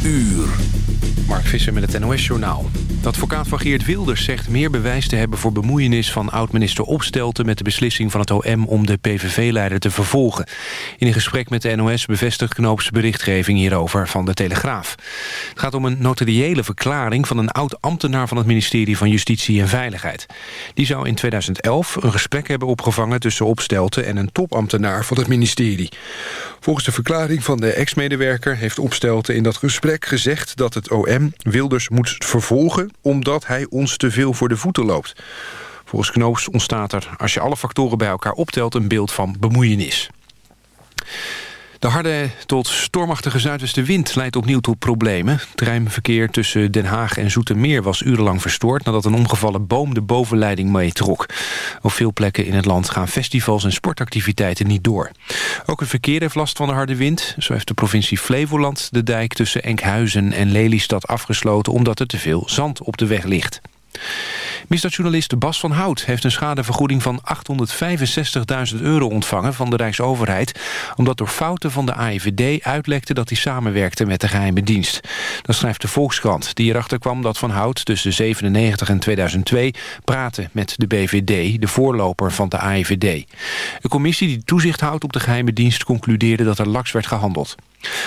Twee uur. Met het NOS-journaal. Advocaat van Geert Wilders zegt meer bewijs te hebben... voor bemoeienis van oud-minister Opstelten... met de beslissing van het OM om de PVV-leider te vervolgen. In een gesprek met de NOS bevestigt Knoops berichtgeving hierover van de Telegraaf. Het gaat om een notariële verklaring van een oud-ambtenaar... van het ministerie van Justitie en Veiligheid. Die zou in 2011 een gesprek hebben opgevangen... tussen Opstelten en een topambtenaar van het ministerie. Volgens de verklaring van de ex-medewerker heeft Opstelten in dat gesprek gezegd... dat het OM Wilders moet vervolgen omdat hij ons te veel voor de voeten loopt. Volgens Knoops ontstaat er, als je alle factoren bij elkaar optelt... een beeld van bemoeienis. De harde tot stormachtige zuidwestenwind leidt opnieuw tot problemen. Treinverkeer tussen Den Haag en Zoetermeer was urenlang verstoord... nadat een omgevallen boom de bovenleiding meetrok. Op veel plekken in het land gaan festivals en sportactiviteiten niet door. Ook het verkeer heeft last van de harde wind. Zo heeft de provincie Flevoland de dijk tussen Enkhuizen en Lelystad afgesloten... omdat er te veel zand op de weg ligt. Misdaadjournalist Bas van Hout heeft een schadevergoeding van 865.000 euro ontvangen van de Rijksoverheid, omdat door fouten van de AIVD uitlekte dat hij samenwerkte met de geheime dienst. Dat schrijft de Volkskrant, die erachter kwam dat Van Hout tussen 97 en 2002 praatte met de BVD, de voorloper van de AIVD. Een commissie die toezicht houdt op de geheime dienst concludeerde dat er laks werd gehandeld.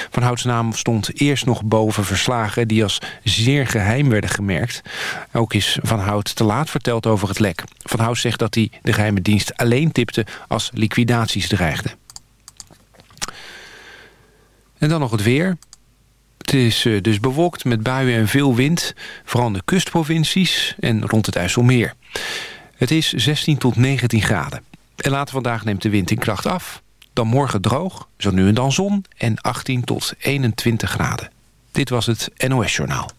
Van Houts naam stond eerst nog boven verslagen... die als zeer geheim werden gemerkt. Ook is Van Hout te laat verteld over het lek. Van Hout zegt dat hij de geheime dienst alleen tipte... als liquidaties dreigden. En dan nog het weer. Het is eh, dus bewolkt met buien en veel wind. Vooral in de kustprovincies en rond het IJsselmeer. Het is 16 tot 19 graden. En later vandaag neemt de wind in kracht af... Dan morgen droog, zo nu en dan zon en 18 tot 21 graden. Dit was het NOS Journaal.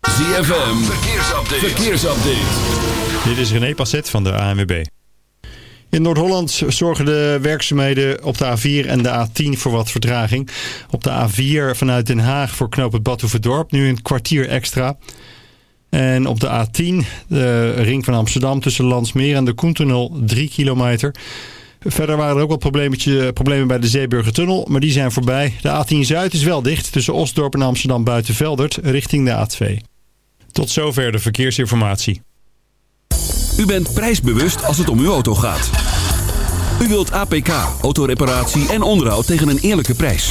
ZFM, verkeersupdate. verkeersupdate. Dit is René Passet van de ANWB. In Noord-Holland zorgen de werkzaamheden op de A4 en de A10 voor wat vertraging. Op de A4 vanuit Den Haag voor knoop het Badhoevedorp nu een kwartier extra. En op de A10, de ring van Amsterdam tussen Landsmeer en de Koentunnel 3 kilometer... Verder waren er ook wat problemen bij de Zeeburgertunnel, maar die zijn voorbij. De A10 Zuid is wel dicht tussen Osdorp en Amsterdam Buitenveldert richting de A2. Tot zover de verkeersinformatie. U bent prijsbewust als het om uw auto gaat. U wilt APK, autoreparatie en onderhoud tegen een eerlijke prijs.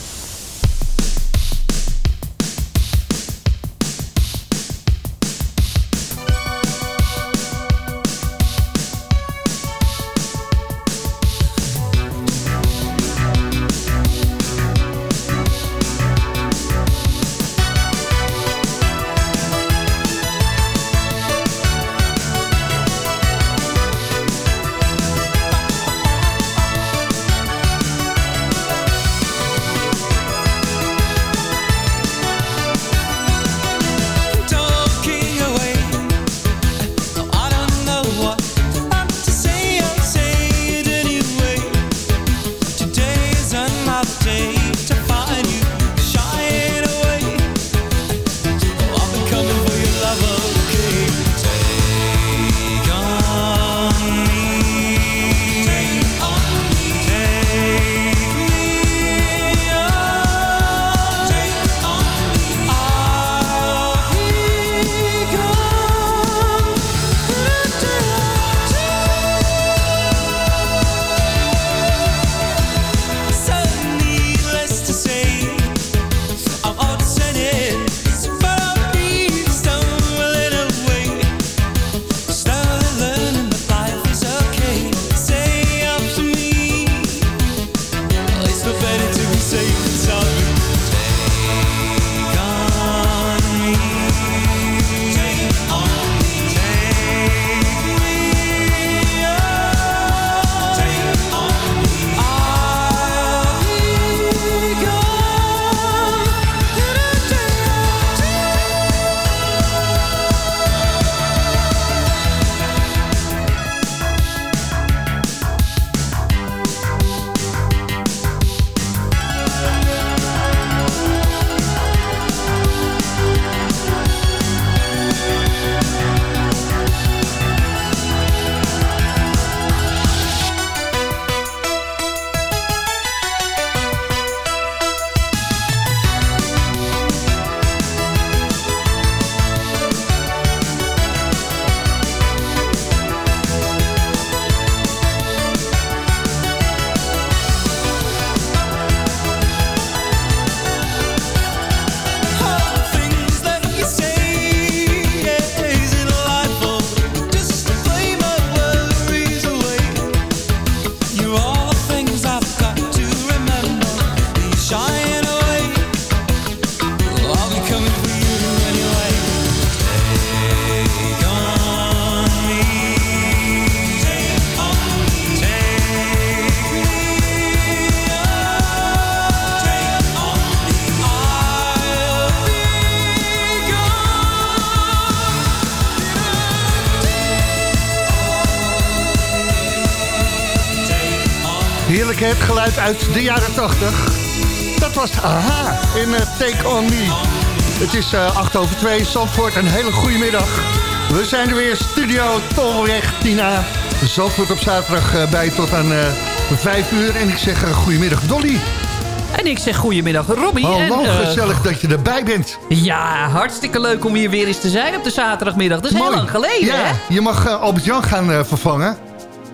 Het geluid uit de jaren 80. Dat was Aha in eh, Take On Me. Het is eh 8 over 2, Zandvoort, een hele goede middag. We zijn er weer, studio Tolweg, Tina. Zandvoort op zaterdag eh, bij tot aan eh 5 uur. En ik zeg goedemiddag Dolly. En ik zeg goedemiddag Robbie. Hallo, en, gezellig dat je erbij bent. Ja, hartstikke leuk om hier weer eens te zijn op de zaterdagmiddag. Dat is heel lang geleden, ja, hè? Je mag Albert-Jan gaan vervangen.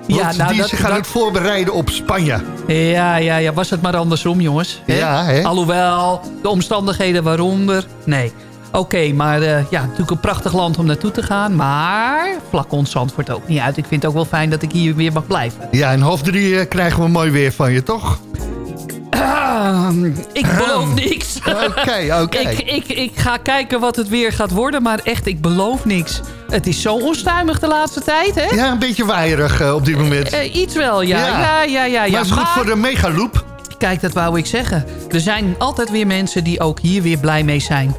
Want Ja, nou, die dat- ze gaan dat- het voorbereiden op Spanje. Ja, ja, ja. Was het maar andersom, jongens. Hè? Ja, hè? Alhoewel, de omstandigheden waaronder... Nee. Oké, maar eh, ja, natuurlijk een prachtig land om naartoe te gaan. Maar vlak ons Zandvoort ook niet uit. Ik vind het ook wel fijn dat ik hier weer mag blijven. Ja, en half drie eh, krijgen we mooi weer van je, toch? Ik beloof niks. Oké, oké. ik, ik, ik ga kijken wat het weer gaat worden. Maar echt, ik beloof niks. Het is zo onstuimig de laatste tijd, hè? Ja, een beetje waaierig eh, op dit moment. Eh, iets wel, ja. Ja, ja, ja. ja, maar het is goed voor de megaloop. Kijk, dat wou ik zeggen. Er zijn altijd weer mensen die ook hier weer blij mee zijn.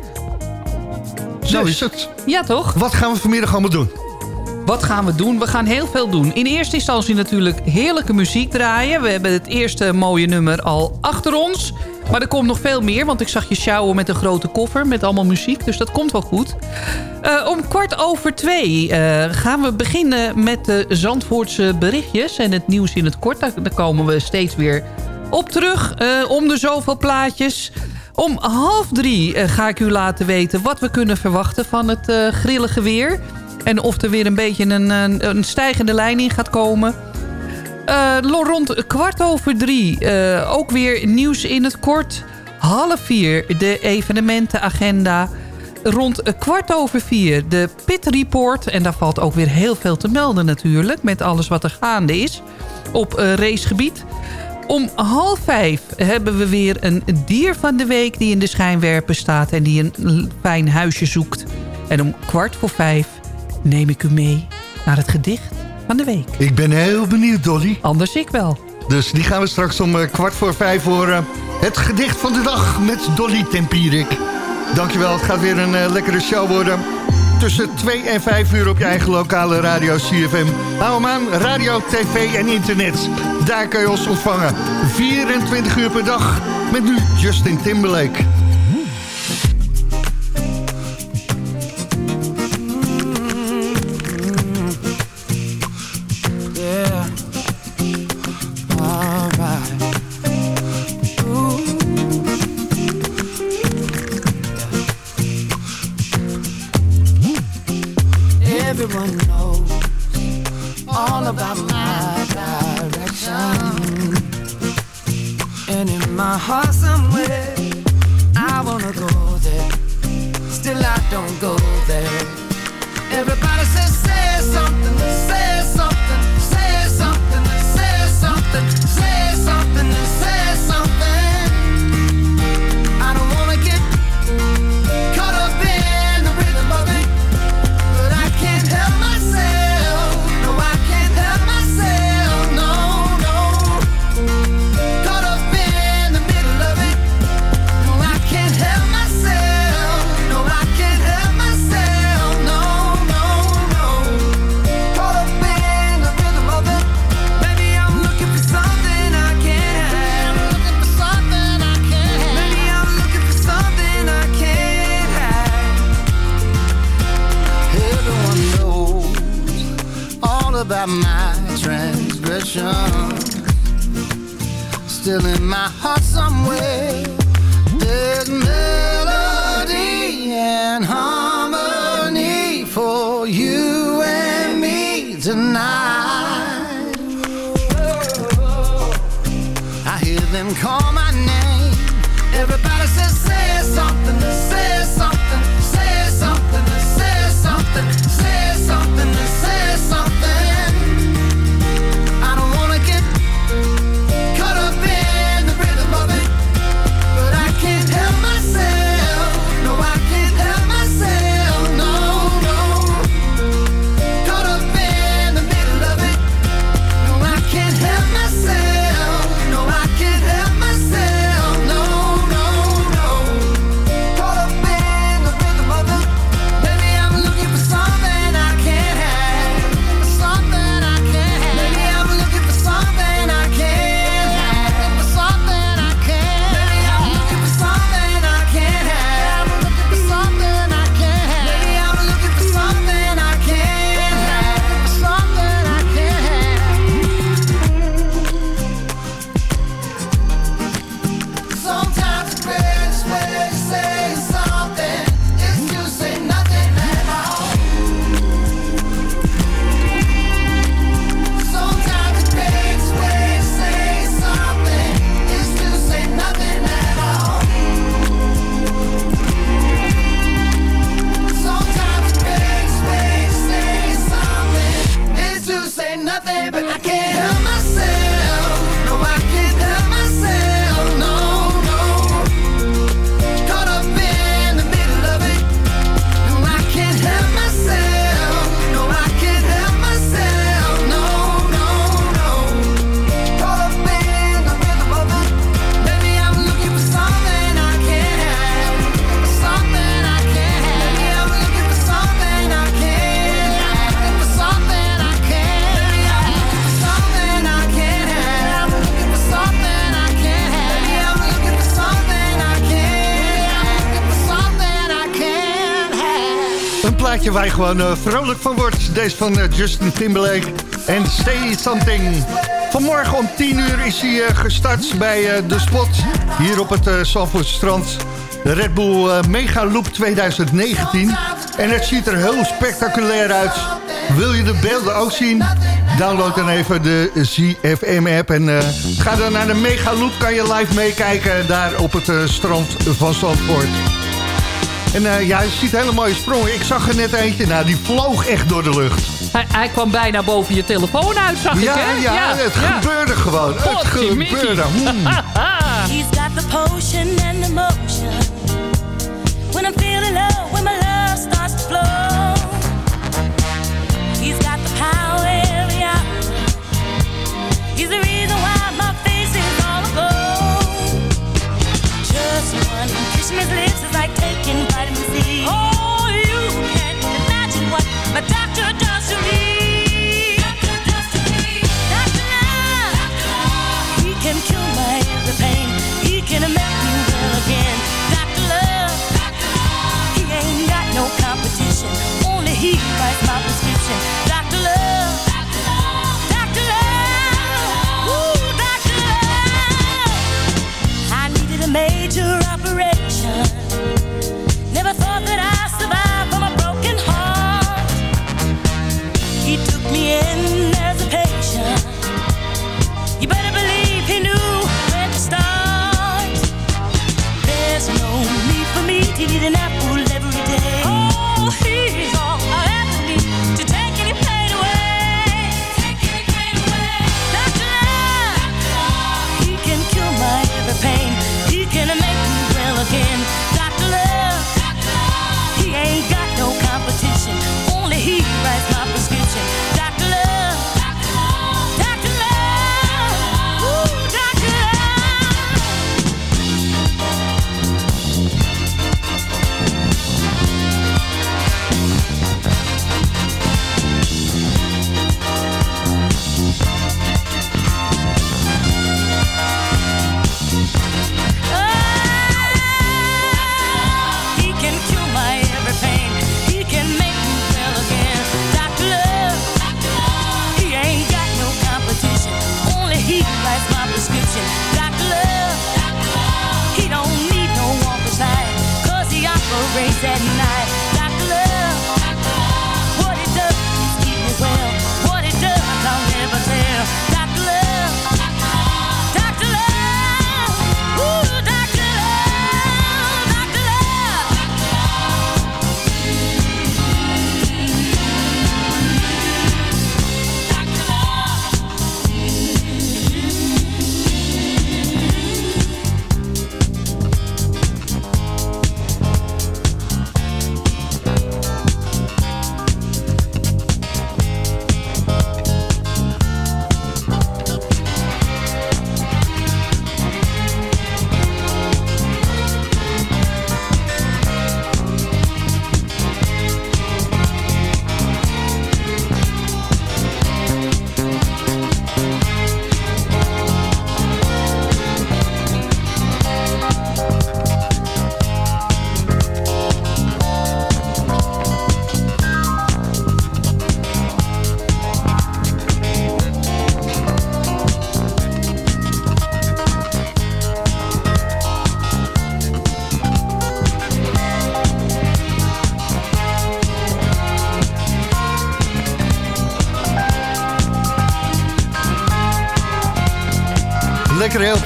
Zo is het. Ja, toch? Wat gaan we vanmiddag allemaal doen? Wat gaan we doen? We gaan heel veel doen. In eerste instantie natuurlijk heerlijke muziek draaien. We hebben het eerste mooie nummer al achter ons. Maar er komt nog veel meer, want ik zag je sjouwen met een grote koffer... met allemaal muziek, dus dat komt wel goed. Eh, om kwart over twee eh, gaan we beginnen met de Zandvoortse berichtjes... en het nieuws in het kort. Daar, komen we steeds weer op terug. eh, om de zoveel plaatjes... Om half drie ga ik u laten weten wat we kunnen verwachten van het grillige weer. En of er weer een beetje een, een stijgende lijn in gaat komen. Eh, rond kwart over drie eh, ook weer nieuws in het kort. Half vier de evenementenagenda. Rond kwart over vier de Pit Report. En daar valt ook weer heel veel te melden natuurlijk. Met alles wat er gaande is op eh, racegebied. Om half vijf hebben we weer een dier van de week die in de schijnwerper staat... en die een fijn huisje zoekt. En om kwart voor vijf neem ik u mee naar het gedicht van de week. Ik ben heel benieuwd, Dolly. Anders ik wel. Dus die gaan we straks om eh, kwart voor vijf horen. Het gedicht van de dag met Dolly Tempierik. Dankjewel, het gaat weer een eh, lekkere show worden. Tussen 2 en 5 uur op je eigen lokale radio CFM. Hou hem aan, radio, tv en internet. Daar kun je ons ontvangen. 24 uur per dag. Met nu Justin Timberlake. And plaatje waar je gewoon eh, vrolijk van wordt. Deze van eh, Justin Timberlake en Say Something. Vanmorgen om 10 uur is hij eh, gestart bij de spot hier op het uh, strand. De Red Bull Mega Loop 2019. En het ziet er heel spectaculair uit. Wil je de beelden ook zien? Download dan even de ZFM-app en ga dan naar de Mega Loop. Kan je live meekijken daar op het strand van Zandvoort. En eh, ja, je ziet hele mooie sprongen. Ik zag er net eentje, nou die vloog echt door de lucht. Hij, hij kwam bijna boven je telefoon uit, zag Ja, ik, hè? ja, het gebeurde gewoon. Het gebeurde. Hmm. He's got the potion and the motion. When I'm feeling low, when my love starts to flow. He's got the power every hour. He's the reason why his lips is like taking vitamin C. Oh, you can't imagine what my doctor does to me.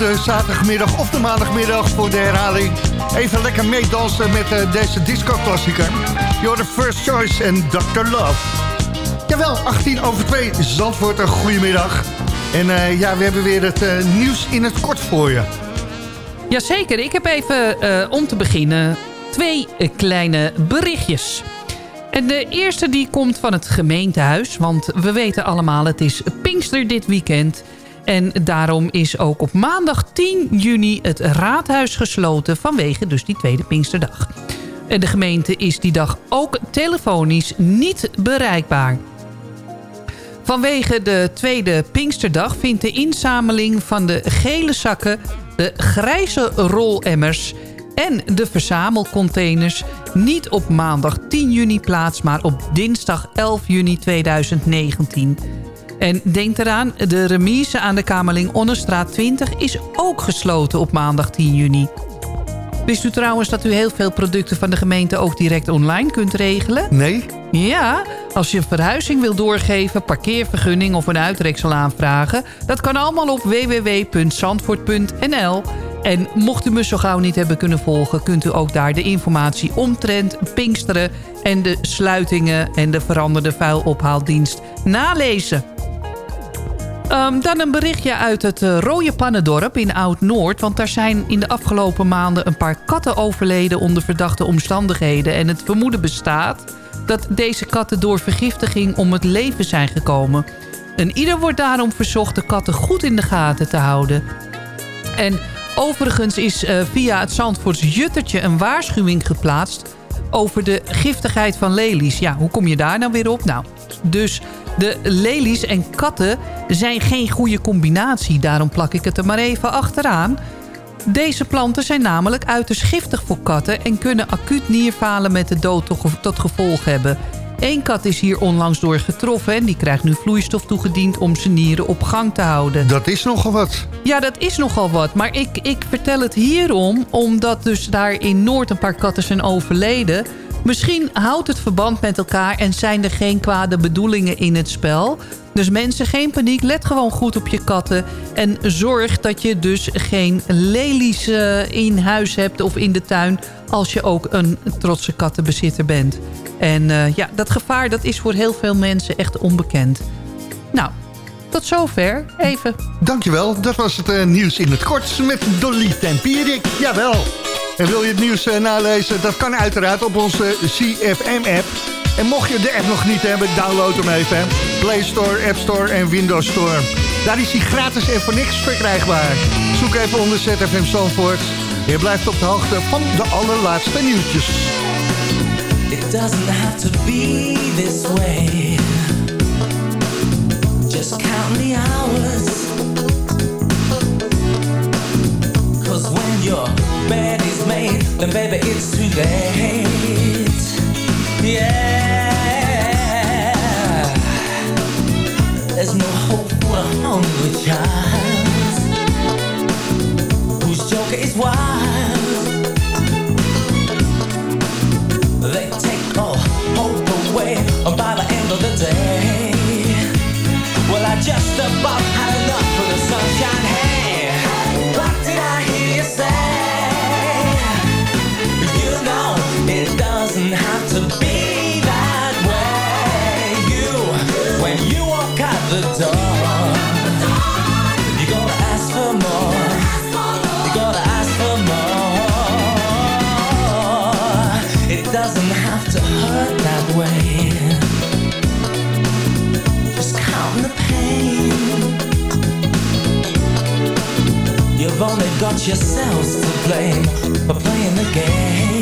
De zaterdagmiddag of de maandagmiddag voor de herhaling. Even lekker meedansen met eh, deze disco-klassieker. You're the first choice en Dr. Love. Jawel, 18 over 2, Zandvoort, een goedemiddag. En eh, ja, we hebben weer het eh, nieuws in het kort voor je. Jazeker, ik heb even om te beginnen twee kleine berichtjes. En de eerste die komt van het gemeentehuis. Want we weten allemaal, het is Pinkster dit weekend. En daarom is ook op maandag 10 juni het raadhuis gesloten... vanwege dus die tweede Pinksterdag. De gemeente is die dag ook telefonisch niet bereikbaar. Vanwege de tweede Pinksterdag vindt de inzameling van de gele zakken... de grijze rolemmers en de verzamelcontainers... niet op maandag 10 juni plaats, maar op dinsdag 11 juni 2019... En denk eraan, de remise aan de Kamerling Onnestraat 20 is ook gesloten op maandag 10 juni. Wist u trouwens dat u heel veel producten van de gemeente ook direct online kunt regelen? Nee. Ja, als je een verhuizing wil doorgeven, parkeervergunning of een uitreksel aanvragen... dat kan allemaal op www.zandvoort.nl. En mocht u me zo gauw niet hebben kunnen volgen... kunt u ook daar de informatie omtrent Pinksteren... en de sluitingen en de veranderde vuilophaaldienst nalezen. Um, dan een berichtje uit het uh, Rode Pannendorp in Oud-Noord. Want daar zijn in de afgelopen maanden een paar katten overleden onder verdachte omstandigheden. En het vermoeden bestaat dat deze katten door vergiftiging om het leven zijn gekomen. En ieder wordt daarom verzocht de katten goed in de gaten te houden. En overigens is uh, via het Zandvoorts Juttertje een waarschuwing geplaatst over de giftigheid van lelies. Ja, hoe kom je daar nou weer op? Nou, dus de lelies en katten zijn geen goede combinatie. Daarom plak ik het er maar even achteraan. Deze planten zijn namelijk uiterst giftig voor katten... en kunnen acuut nierfalen met de dood tot gevolg hebben. Eén kat is hier onlangs door getroffen... en die krijgt nu vloeistof toegediend om zijn nieren op gang te houden. Dat is nogal wat. Ja, dat is nogal wat. Maar ik, ik vertel het hierom... omdat dus daar in Noord een paar katten zijn overleden... Misschien houdt het verband met elkaar en zijn er geen kwade bedoelingen in het spel. Dus mensen, geen paniek. Let gewoon goed op je katten. En zorg dat je dus geen lelies uh, in huis hebt of in de tuin... als je ook een trotse kattenbezitter bent. En uh, ja, dat gevaar dat is voor heel veel mensen echt onbekend. Nou, tot zover. Even. Dankjewel. Dat was het uh, nieuws in het kort met Dolly Tempierik. Jawel. En wil je het nieuws uh, nalezen? Dat kan uiteraard op onze CFM-app. En mocht je de app nog niet hebben, download hem even. Play Store, App Store en Windows Store. Daar is hij gratis en voor niks verkrijgbaar. Zoek even onder ZFM Zandvoort. Je blijft op de hoogte van de allerlaatste nieuwtjes. It doesn't have to be this way. Just count the hours. Cause when bed is made, then baby it's too late. Yeah. There's no hope for a hungry child whose joker is wild. They take all hope away by the end of the day. Well, I just about had enough of the sunshine. Hey, what did I hear you say? The door, you gotta ask for more. You gotta ask for more. It doesn't have to hurt that way. Just count the pain. You've only got yourselves to blame for playing the game.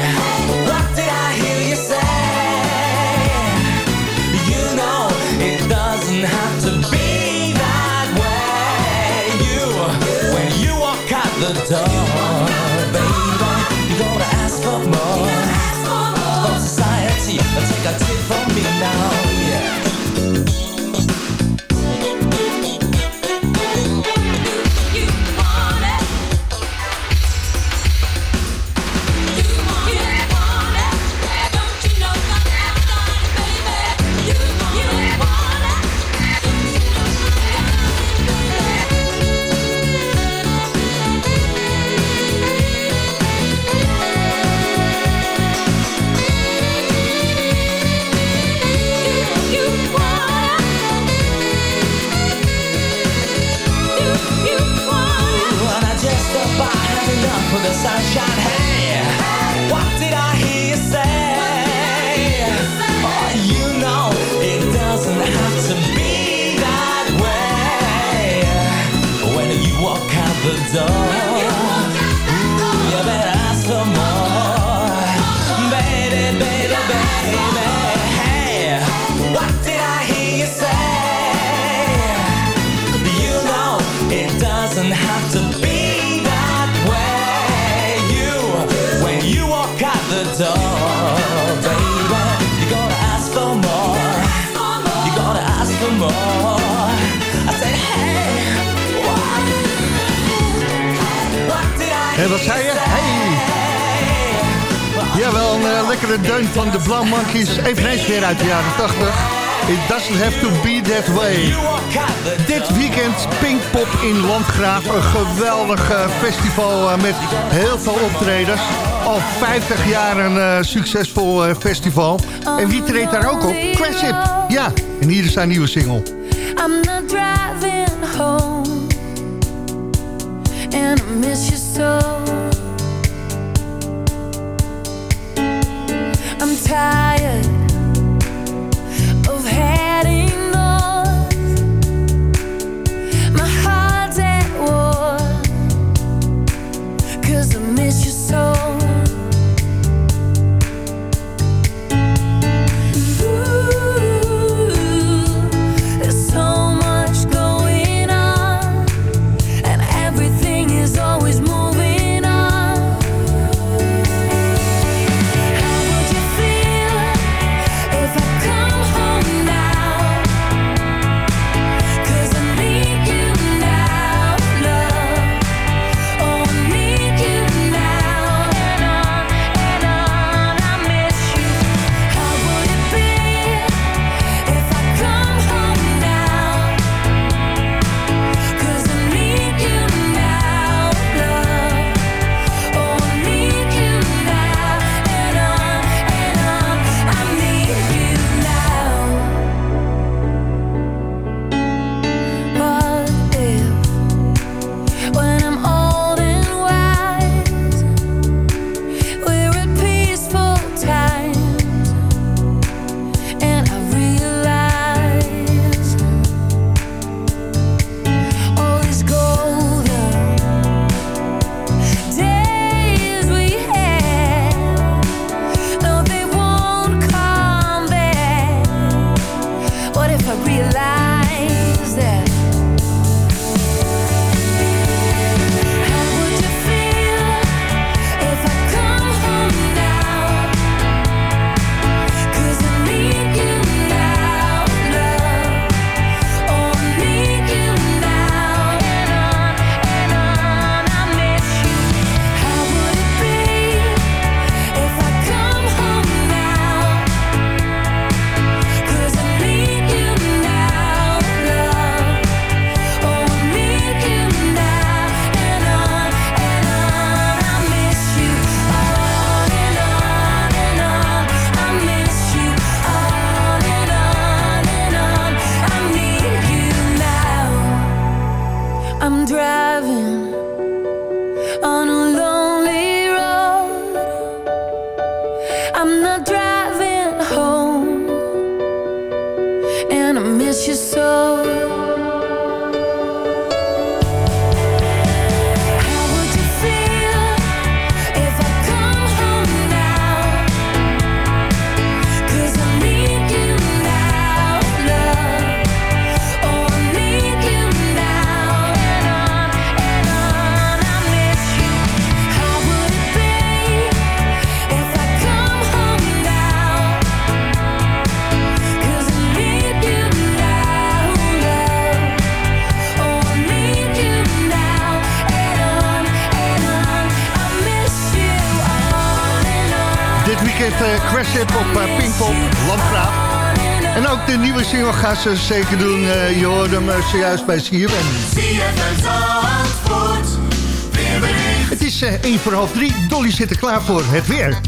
the door, baby, you gotta ask for more. From society, take a tip from me now. lekkere deun van de Blauw Monkeys. Eveneens weer uit de jaren 80. It doesn't have to be that way. Dit weekend Pinkpop in Landgraaf. Een geweldig eh, festival eh, met heel veel optredens. Al 50 jaar een eh, succesvol festival. En wie treedt daar ook op? Craship. Ja, en hier is haar nieuwe single. I'm not driving home. And I miss you so tired. You're so. uh, Crash It op uh, eh, Pinkpop, En ook de nieuwe single gaan ze zeker doen. Uh, je hoort hem zojuist bij CFM. Het is 1 voor half 3. Dolly zit er klaar voor. Het weer.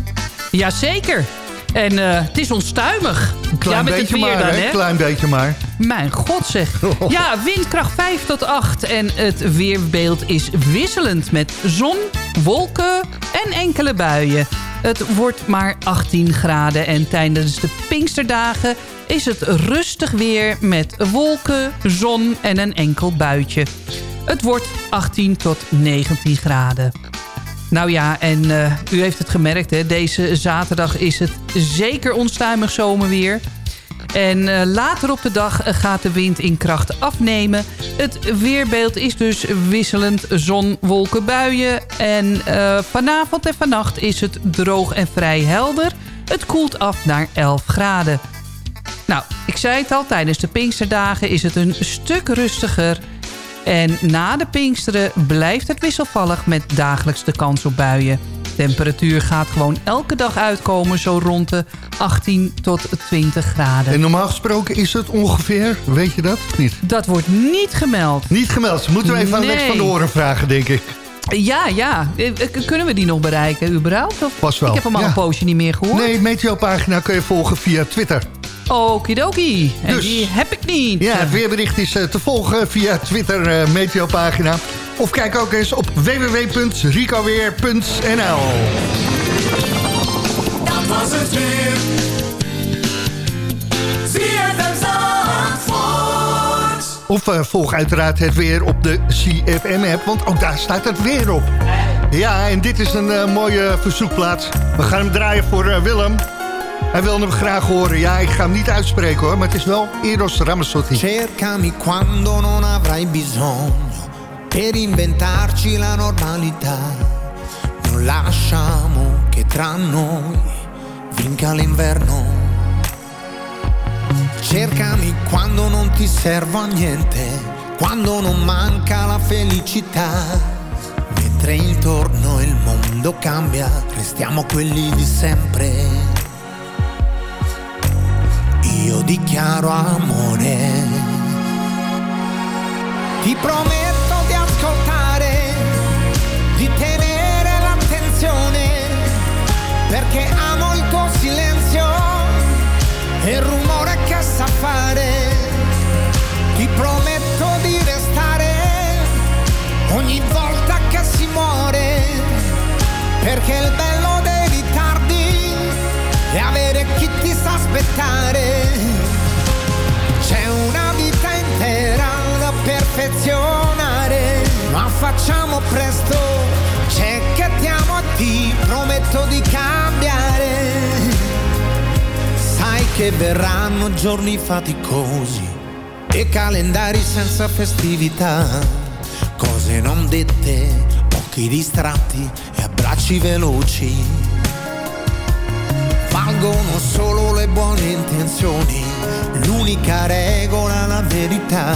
Jazeker. En het is onstuimig. Een klein ja, met beetje het weer maar, dan, hè? klein beetje maar. Mijn god zeg. Oh. Ja, windkracht 5 tot 8. En het weerbeeld is wisselend met zon, wolken en enkele buien. Het wordt maar 18 graden en tijdens de Pinksterdagen is het rustig weer met wolken, zon en een enkel buitje. Het wordt 18 tot 19 graden. Nou ja, en eh, u heeft het gemerkt, hè? deze zaterdag is het zeker onstuimig zomerweer. En eh, later op de dag eh, gaat de wind in kracht afnemen. Het weerbeeld is dus wisselend zon, wolken, buien. En eh, vanavond en vannacht is het droog en vrij helder. Het koelt af naar 11 graden. Nou, ik zei het al, tijdens de Pinksterdagen is het een stuk rustiger. En na de Pinksteren blijft het wisselvallig met dagelijks de kans op buien. Temperatuur gaat gewoon elke dag uitkomen zo rond de 18 tot 20 graden. En normaal gesproken is het ongeveer, weet je dat of niet? Dat wordt niet gemeld. Niet gemeld. Moeten we even aan Lex van de Oren vragen, denk ik. Ja, ja. Eh, eh, Kunnen we die nog bereiken überhaupt? Of? Pas wel. Ik heb hem al Ja. een poosje niet meer gehoord. Nee, Meteo-pagina kun je volgen via Twitter. Okidoki. En Dus- die heb ik niet. Ja, het weerbericht is eh, te volgen via Twitter Meteo-pagina. Of kijk ook eens op www.ricoweer.nl Dat was het weer. Of eh, volg uiteraard het weer op de CFM-app, want ook daar staat het weer op. Ja, en dit is een eh, mooie verzoekplaats. We gaan hem draaien voor eh, Willem. Hij wil hem graag horen. Ja, ik ga hem niet uitspreken hoor, maar het is wel Eros Ramazzotti. Cercami quando non avrai bisogno per inventarci la normalità. Non lasciamo che tra noi vinca l'inverno. Cercami quando non ti servo a niente, quando non manca la felicità. Mentre intorno il mondo cambia, restiamo quelli di sempre. Io dichiaro amore. Ti prometto perché amo il tuo silenzio e il rumore che sa fare. Ti prometto di restare ogni volta che si muore, perché il bello dei ritardi è avere chi ti sa aspettare. C'è una vita intera da perfezionare, ma facciamo presto. Prometto di cambiare. Sai che verranno giorni faticosi e calendari senza festività. Cose non dette, occhi distratti e abbracci veloci. Valgono solo le buone intenzioni, l'unica regola la verità.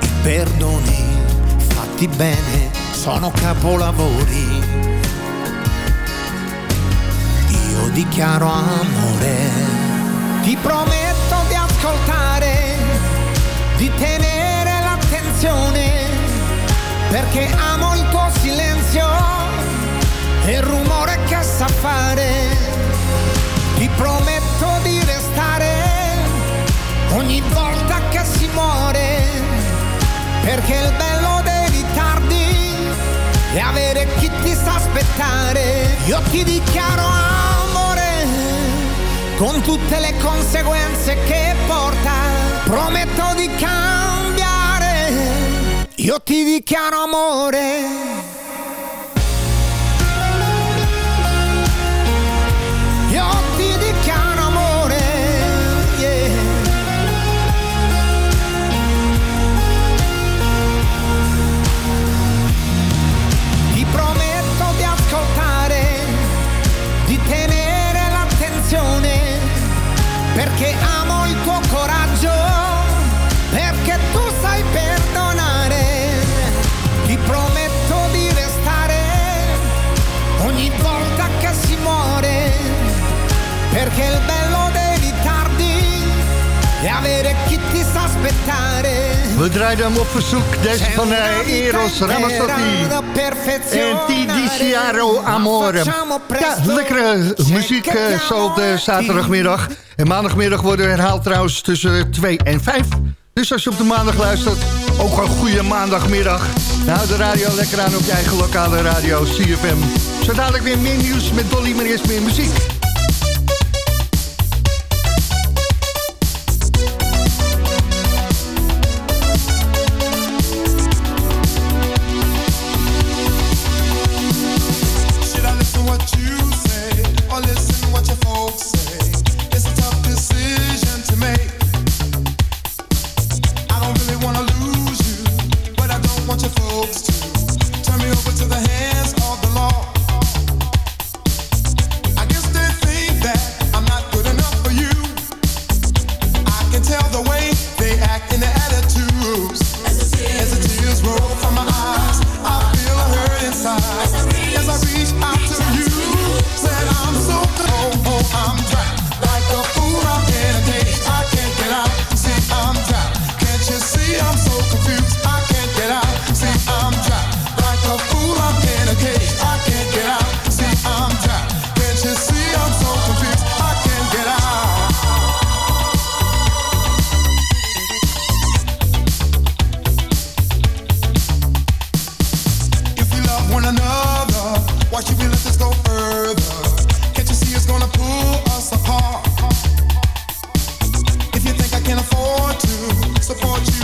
I perdoni fatti bene sono capolavori. Io dichiaro amore, ti prometto di ascoltare, di tenere l'attenzione, perché amo il tuo silenzio e il rumore che sa fare. Ti prometto di restare ogni volta che si muore, perché il bello dei ritardi è avere chi ti sa aspettare. Io ti dichiaro amore, con tutte le conseguenze che porta, prometto di cambiare. Io ti dichiaro amore. Perché il bello dei ritardi è avere chi ti sa aspettare. We draaiden hem op verzoek. Deze van Eros Ramazzotti. En Ti Diciaro Amore. Ja, lekkere muziek eh, zo op de zaterdagmiddag. En maandagmiddag worden herhaald trouwens tussen 2 en 5. Dus als je op de maandag luistert, ook een goede maandagmiddag. Nou, de radio lekker aan op je eigen lokale radio, CFM. Zo dadelijk weer meer nieuws met Dolly, maar eerst meer muziek. Support you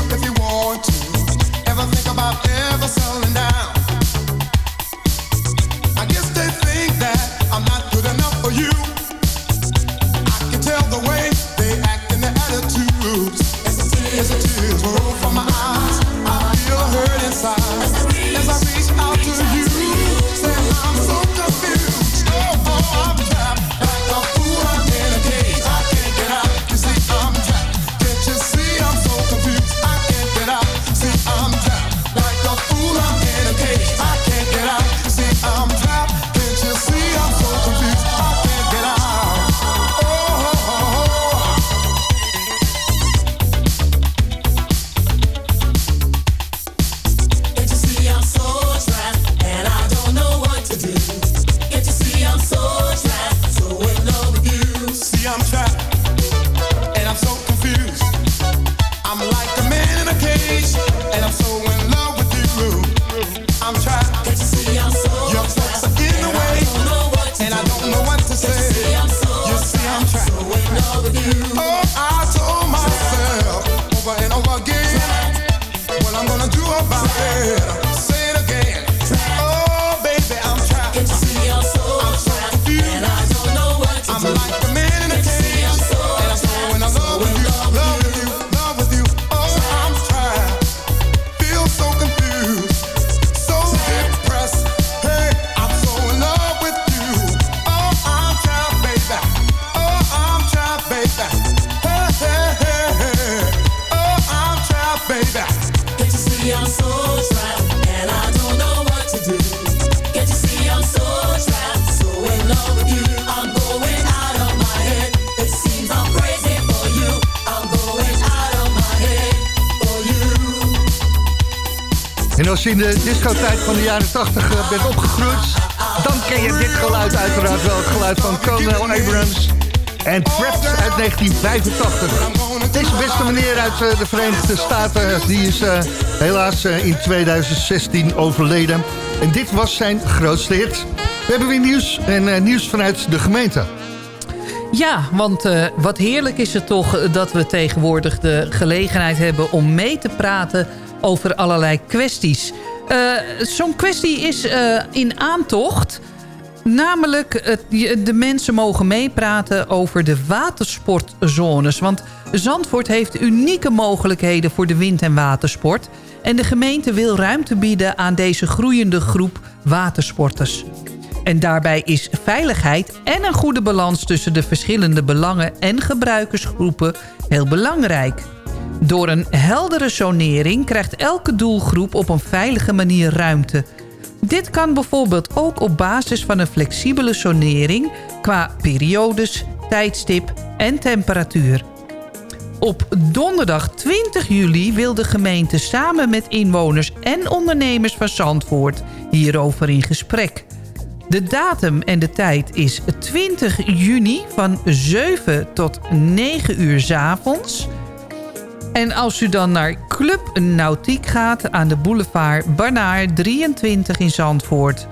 in de discotijd van de jaren 80 eh, bent opgegroeid... dan ken je dit geluid uiteraard wel. Het geluid van Colonel Abrams en Trapped uit 1985. Deze beste meneer uit eh, de Verenigde Staten... die is eh, helaas in 2016 overleden. En dit was zijn grootste hit. We hebben weer nieuws en nieuws vanuit de gemeente. Ja, want wat heerlijk is het toch dat we tegenwoordig de gelegenheid hebben om mee te praten over allerlei kwesties. Eh, Zo'n kwestie is eh, in aantocht. Namelijk, je- de mensen mogen meepraten over de watersportzones. Want Zandvoort heeft unieke mogelijkheden voor de wind- en watersport. En de gemeente wil ruimte bieden aan deze groeiende groep watersporters. En daarbij is veiligheid en een goede balans tussen de verschillende belangen en gebruikersgroepen heel belangrijk. Door een heldere zonering krijgt elke doelgroep op een veilige manier ruimte. Dit kan bijvoorbeeld ook op basis van een flexibele zonering qua periodes, tijdstip en temperatuur. Op donderdag 20 juli wil de gemeente samen met inwoners en ondernemers van Zandvoort hierover in gesprek. De datum en de tijd is 20 juni van 7 tot 9 uur 's avonds. En als u dan naar Club Nautiek gaat aan de boulevard Barnaar 23 in Zandvoort...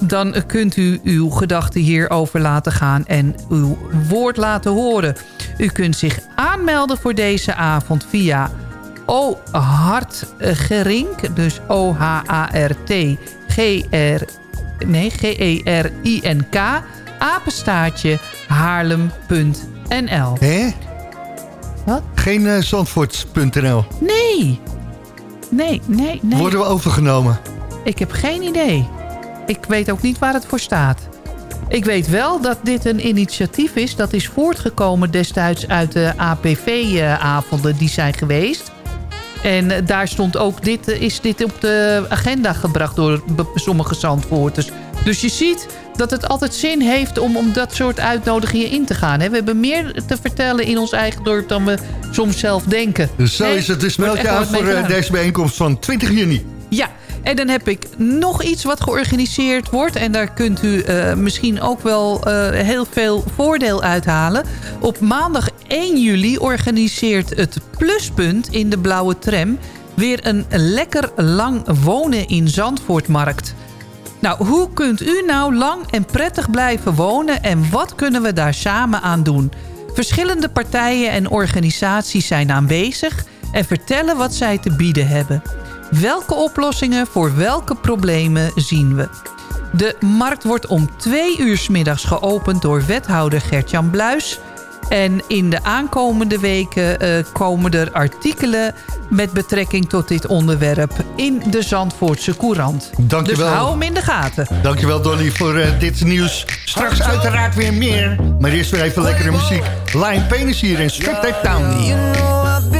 dan kunt u uw gedachten hierover laten gaan en uw woord laten horen. U kunt zich aanmelden voor deze avond via O Hartgerink, dus O-H-A-R-T G-R... Nee, G-E-R-I-N-K, apenstaartje haarlem.nl. Hè? Geen eh, Zandvoorts.nl. Nee. Nee, nee, nee. Worden we overgenomen? Ik heb geen idee. Ik weet ook niet waar het voor staat. Ik weet wel dat dit een initiatief is... dat is voortgekomen destijds uit de APV-avonden die zijn geweest. En eh, daar stond ook dit, eh, is dit op de agenda gebracht door sommige zandvoorters. Dus je ziet dat het altijd zin heeft om, om dat soort uitnodigingen in te gaan. Hè? We hebben meer te vertellen in ons eigen dorp dan we soms zelf denken. Dus zo Nee, is het. Dus meld je aan voor eh, gedaan. deze bijeenkomst van 20 juni. Ja, en dan heb ik nog iets wat georganiseerd wordt. En daar kunt u eh, misschien ook wel eh, heel veel voordeel uithalen. Op maandag 1 juli organiseert het Pluspunt in de Blauwe Tram... weer een lekker lang wonen in Zandvoortmarkt. Nou, hoe kunt u nou lang en prettig blijven wonen... en wat kunnen we daar samen aan doen? Verschillende partijen en organisaties zijn aanwezig... en vertellen wat zij te bieden hebben. Welke oplossingen voor welke problemen zien we? De markt wordt om twee uur middags geopend door wethouder Gert-Jan Bluis... En in de aankomende weken eh, komen er artikelen met betrekking tot dit onderwerp in de Zandvoortse Courant. Dankjewel. Dus hou hem in de gaten. Dankjewel Dolly voor eh, dit nieuws. Straks uiteraard weer meer. Maar eerst weer even lekkere muziek. Lion Pain is hier in Strip Tape Town.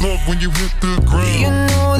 Love when you hit the ground. You know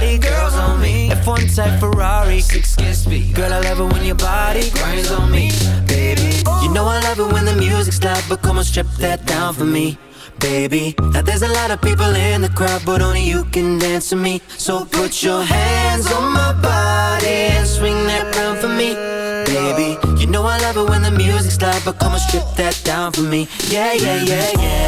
girls on me. F1 type Ferrari, six kiss speed. Girl, I love it when your body grinds on me, baby. You know I love it when the music's loud, but come on, strip that down for me. Baby, now there's a lot of people in the crowd, but only you can dance to me. So put your hands on my body and swing that round for me. Baby, you know I love it when the music's loud, but come on, strip that down for me. Yeah, yeah, yeah, yeah.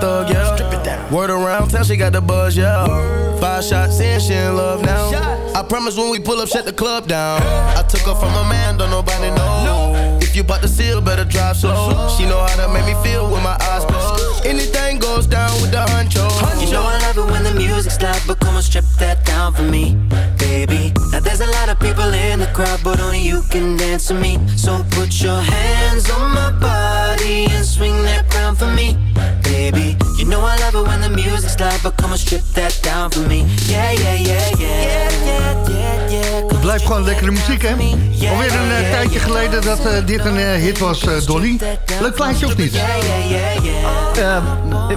Thug, yeah. Strip it down. Word around town, she got the buzz, yeah. Five shots in, she in love now. I promise when we pull up, shut the club down. I took her from a man, don't nobody know. If you bout to seal, better drive slow. She know how to make me feel with my eyes closed. Anything goes down with the honcho. You know I love it when the music's loud, but come on, strip that down for me, baby. Now there's a lot of people in the crowd, but only you can dance to me. So put your hands on my body and swing that crown for me, baby. You know I love it when the music's loud, but come on, strip that down for me. Yeah, yeah, yeah, yeah. Yeah, yeah, yeah, yeah. Het blijft gewoon lekkere muziek, hè? Alweer een eh, tijdje geleden dat eh, dit een eh, hit was, Dolly. Leuk plaatje of niet?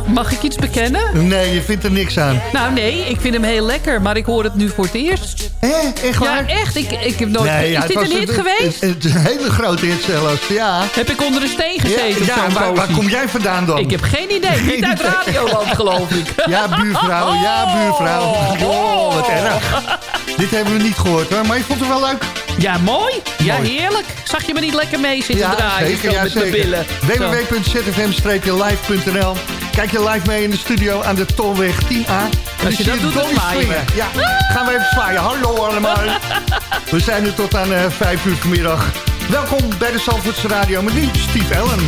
Mag ik iets bekennen? Nee, je vindt er niks aan. Nou nee, ik vind hem heel lekker, maar ik hoor het nu voor het eerst. Hé, echt waar? Ja, echt. Ik, ik heb nooit... Nee, ja, is het dit een hit geweest? Een, een hele grote hit zelfs, ja. Heb ik onder een steen gezeten? Ja, waar, waar kom jij vandaan dan? Ik heb geen idee. Niet uit Radioland, geloof ik. Ja, buurvrouw, ja, buurvrouw. Oh, wat erg. Dit hebben we niet gehoord hoor, maar je vond het wel leuk. Ja, mooi. Ja, Mooi. heerlijk. Zag je me niet lekker mee zitten Ja, draaien? zeker, ja, met mijn zeker. billen. Www.zfm-live.nl Kijk je live mee in de studio aan de Tolweg 10A. En Als je dat doet, dan zwaaien swingen. Ja, gaan we even zwaaien. Hallo allemaal. We zijn er tot aan eh 5 uur vanmiddag. Welkom bij de Zandvoortse Radio met nu Steve Allen.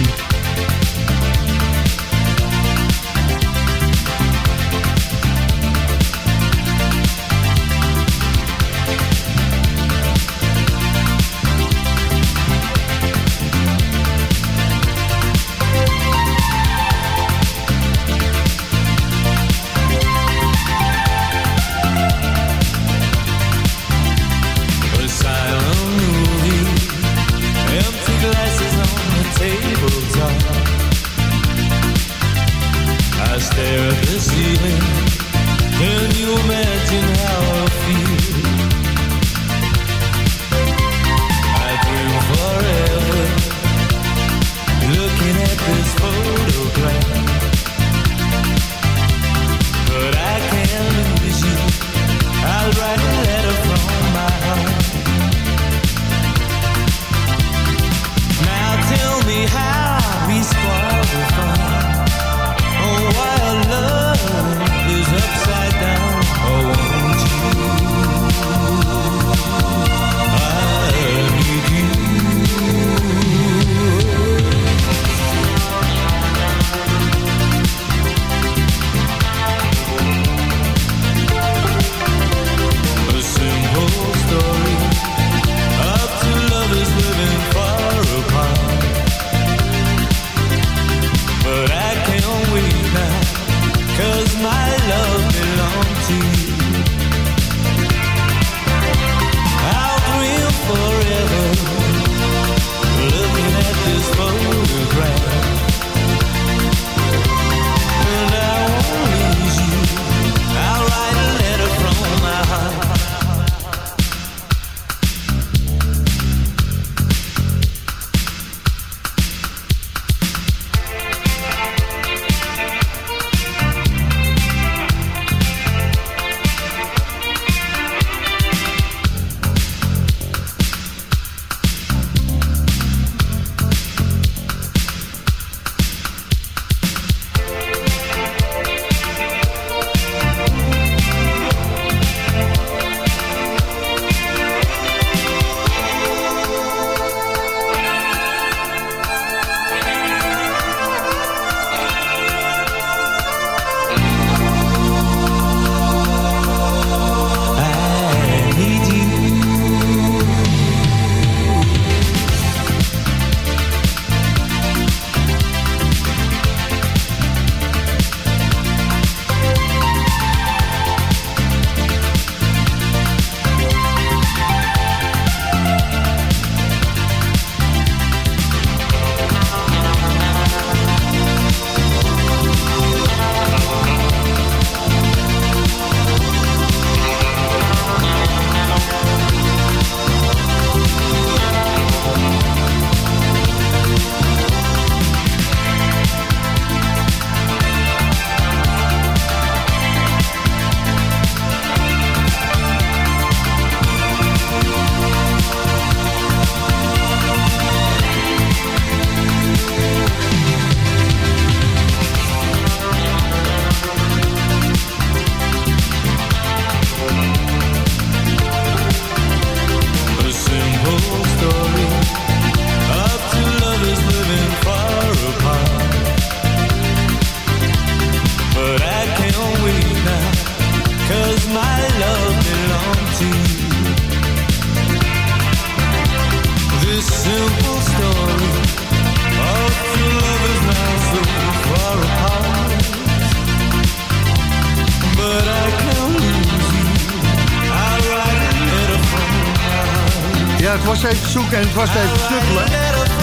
Was even zoeken en het was even snuffelen.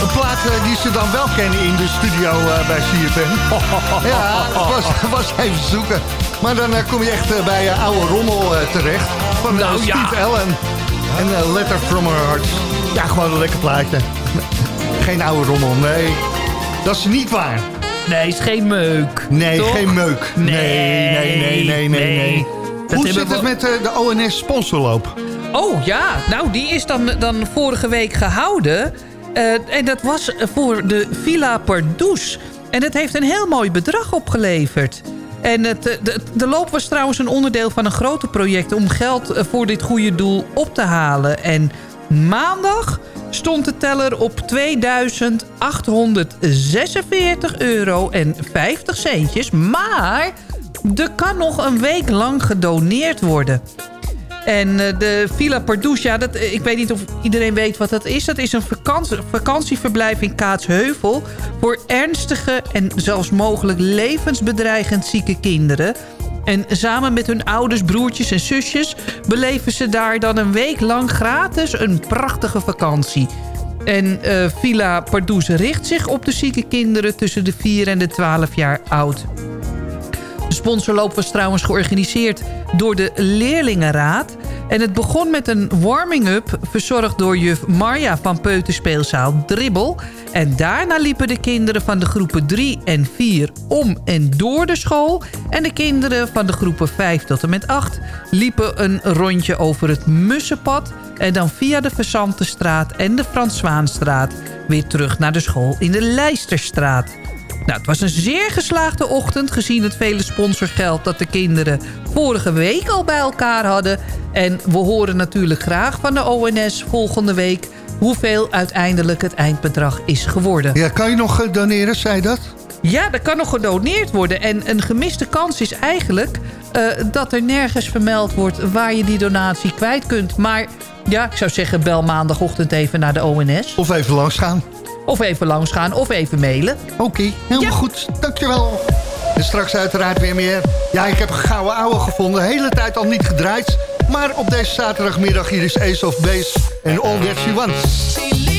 Een plaat eh, die ze dan wel kennen in de studio eh, bij CFM. Ja, het was, het was even zoeken. Maar dan eh, kom je echt bij oude rommel terecht. Van Nou, ja. Steve Allen. En Letter From Her Heart. Ja, gewoon een lekker plaatje. Geen oude rommel, nee. Dat is niet waar. Nee, is geen meuk. Nee, Toch? geen meuk. Nee, nee, nee, nee, nee. nee. Dat Hoe zit het met de ONS sponsorloop? Oh ja, nou die is dan, dan vorige week gehouden. Eh, en dat was voor de Villa Pardoes. En dat heeft een heel mooi bedrag opgeleverd. En het, eh, de, de loop was trouwens een onderdeel van een groter project... om geld eh, voor dit goede doel op te halen. En maandag stond de teller op 2846 euro en 50 centjes. Maar er kan nog een week lang gedoneerd worden. En eh, de Villa Pardoes, ja, dat, eh, ik weet niet of iedereen weet wat dat is. Dat is een vakantie, vakantieverblijf in Kaatsheuvel... voor ernstige en zelfs mogelijk levensbedreigend zieke kinderen. En samen met hun ouders, broertjes en zusjes... beleven ze daar dan een week lang gratis een prachtige vakantie. En eh, Villa Pardoes richt zich op de zieke kinderen... tussen de 4 en de 12 jaar oud. De sponsorloop was trouwens georganiseerd door de Leerlingenraad. En het begon met een warming-up verzorgd door juf Marja van Peuterspeelzaal Dribbel. En daarna liepen de kinderen van de groepen 3 en 4 om en door de school. En de kinderen van de groepen 5 tot en met 8 liepen een rondje over het Mussenpad. En dan via de Verzantenstraat en de Frans Zwaanstraat weer terug naar de school in de Leisterstraat. Nou, het was een zeer geslaagde ochtend gezien het vele sponsorgeld dat de kinderen vorige week al bij elkaar hadden. En we horen natuurlijk graag van de ONS volgende week hoeveel uiteindelijk het eindbedrag is geworden. Ja, kan je nog eh, doneren, zei dat? Ja, er kan nog gedoneerd worden. En een gemiste kans is eigenlijk eh, dat er nergens vermeld wordt waar je die donatie kwijt kunt. Maar ja, ik zou zeggen bel maandagochtend even naar de ONS. Of even langs gaan. Of even langs gaan, of even mailen. Oké, helemaal goed. Dankjewel. En straks uiteraard weer meer. Ja, ik heb een gouden ouwe gevonden. De hele tijd al niet gedraaid. Maar op deze zaterdagmiddag hier is Ace of Base en All That She Wants.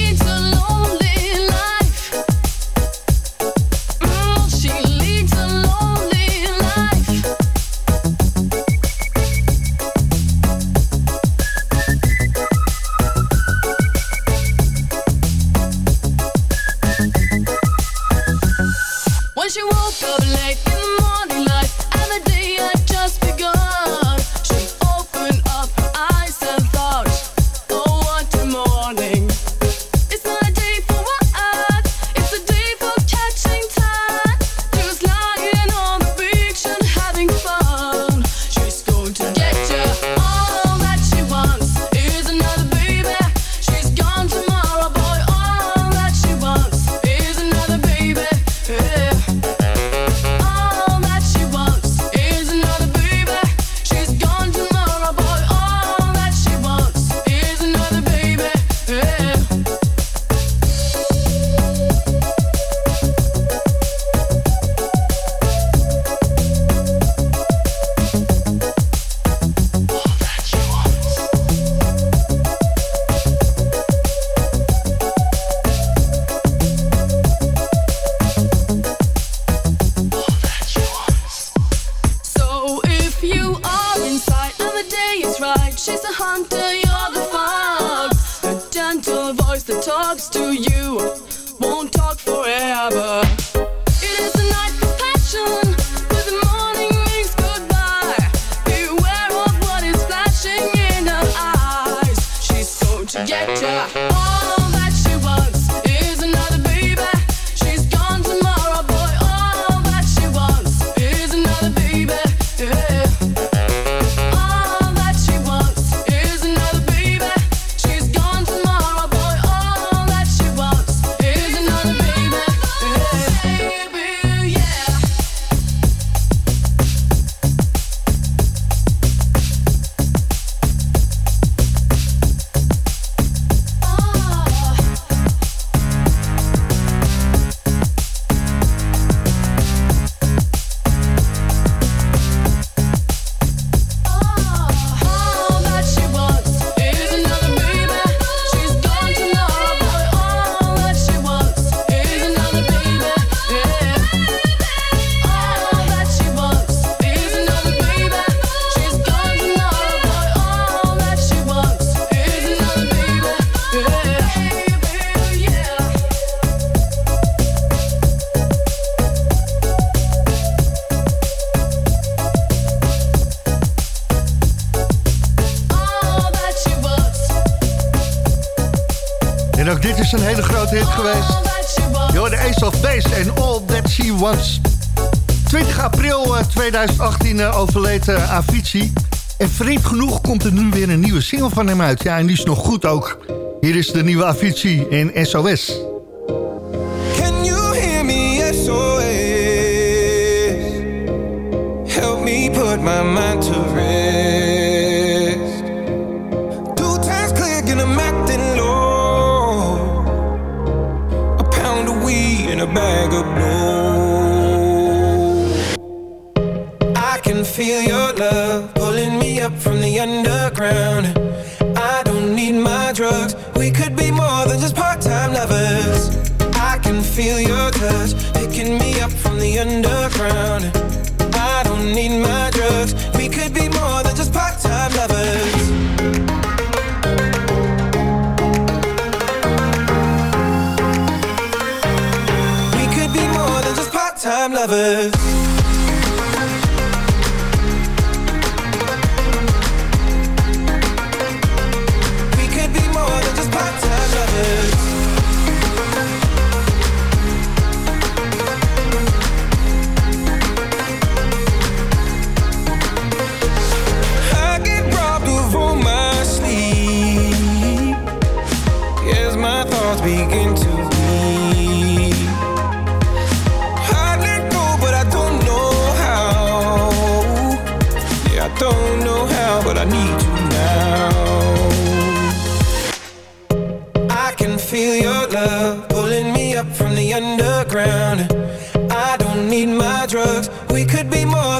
Een hele grote hit geweest. Yo, de Ace of Base en All That She Wants. 20 april eh, 2018 eh, overleed eh, Avicii. En vreemd genoeg komt er nu weer een nieuwe single van hem uit. Ja, en die is nog goed ook. Hier is de nieuwe Avicii in SOS. Can you hear me? SOS. Help me put my mind underground. I don't need my drugs. Don't know how, but I need you now. I can feel your love pulling me up from the underground. I don't need my drugs. We could be more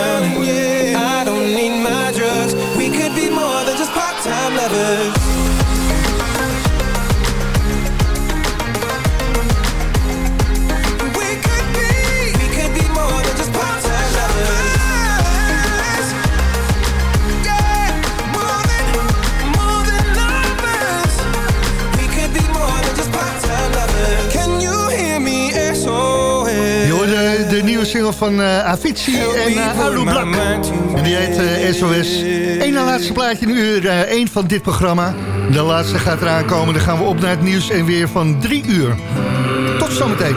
Van eh, Avicii en uh, Alu Blak. En die heet eh, SOS. Eén na laatste plaatje in uur 1 van dit programma. De laatste gaat eraan komen. Dan gaan we op naar het nieuws en weer van 3 uur. Tot zometeen.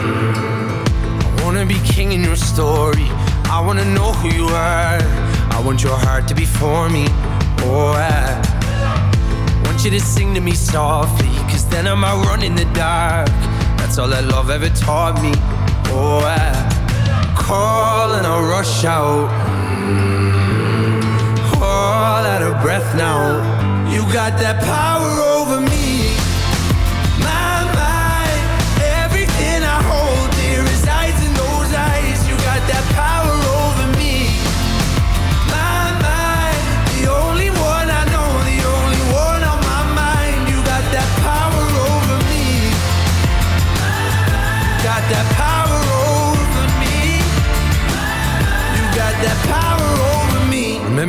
I wanna be king in your story. I wanna know who you are. I want your heart to be for me. Oh, I want you to sing to me softly. Cause then I'm out running in the dark. That's all that love ever taught me. Oh, I call and I rush out. All out of breath now. You got that power over me.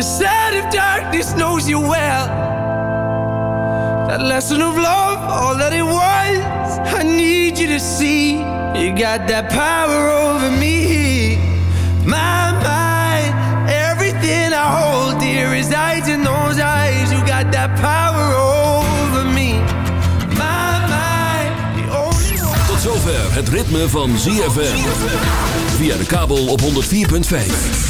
You decide if darkness knows you well. That lesson of love, all that it was. I need you to see. You got that power over me. My mind. everything I hold dear resides in those eyes. You got that power over me. My mind, the only one. Tot zover het ritme van ZFM. Via de kabel op 104.5.